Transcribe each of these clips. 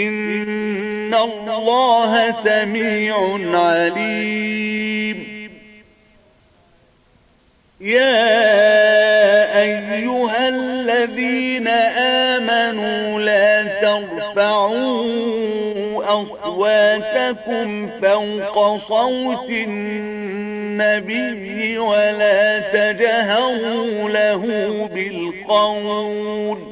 ان اللہ سمیع علیم يا أيها الذين آمنوا لا ترفعوا أصواتكم فوق صوت النبي ولا تجهروا له بالقول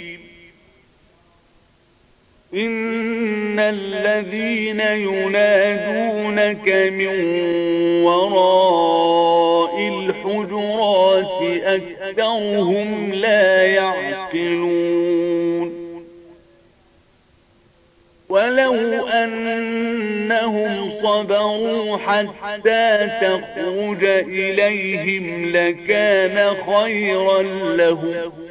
ان الذين ينادونك من وراء الحجرات اكثرهم لا يعقلون ولو انهم صبروا حتى تخرج اليهم لكان خيرا لهم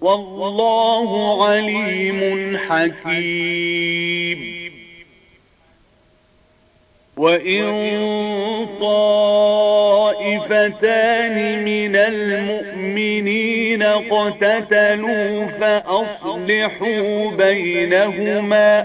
والله عليم حكيم. وإن طائفتان من المؤمنين قتتلوا فأصلحوا بينهما فأصلحوا بينهما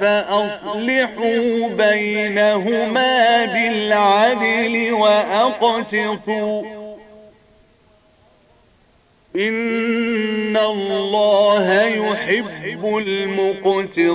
فأصلحوا بينهما بالعدل وأقسطوا. إن الله يحب المقسطين.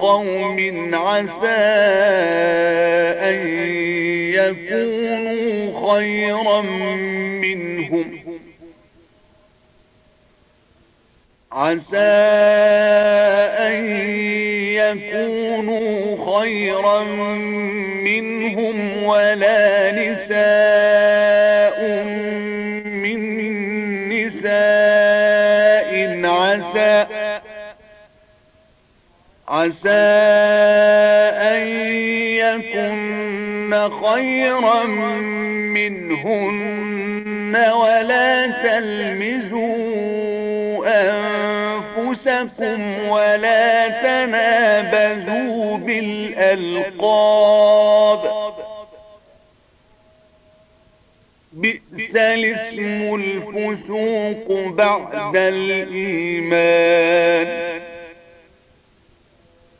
قوم عسى أن يكونوا خيرا منهم. عسى أن يكونوا خيرا منهم ولا نساء عسى أن يكن خيرا منهن ولا تلمزوا أنفسكم ولا تنابذوا بالألقاب بئس الاسم الفسوق بعد الإيمان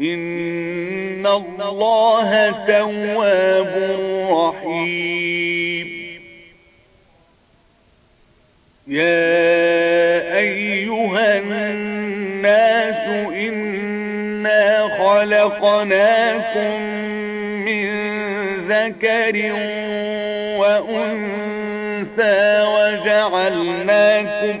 ان الله تواب رحيم يا ايها الناس إنا خلقناكم من ذكر وانثى وجعلناكم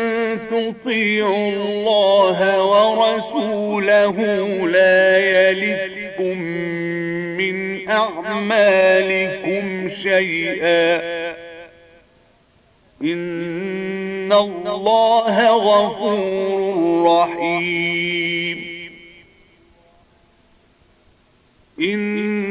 تطيعوا الله ورسوله لا يلدكم من أعمالكم شيئا. إن الله غفور رحيم. إن